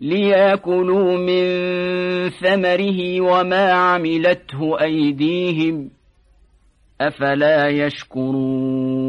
ليأكلوا من ثمره وما عملته أيديهم أفلا يشكرون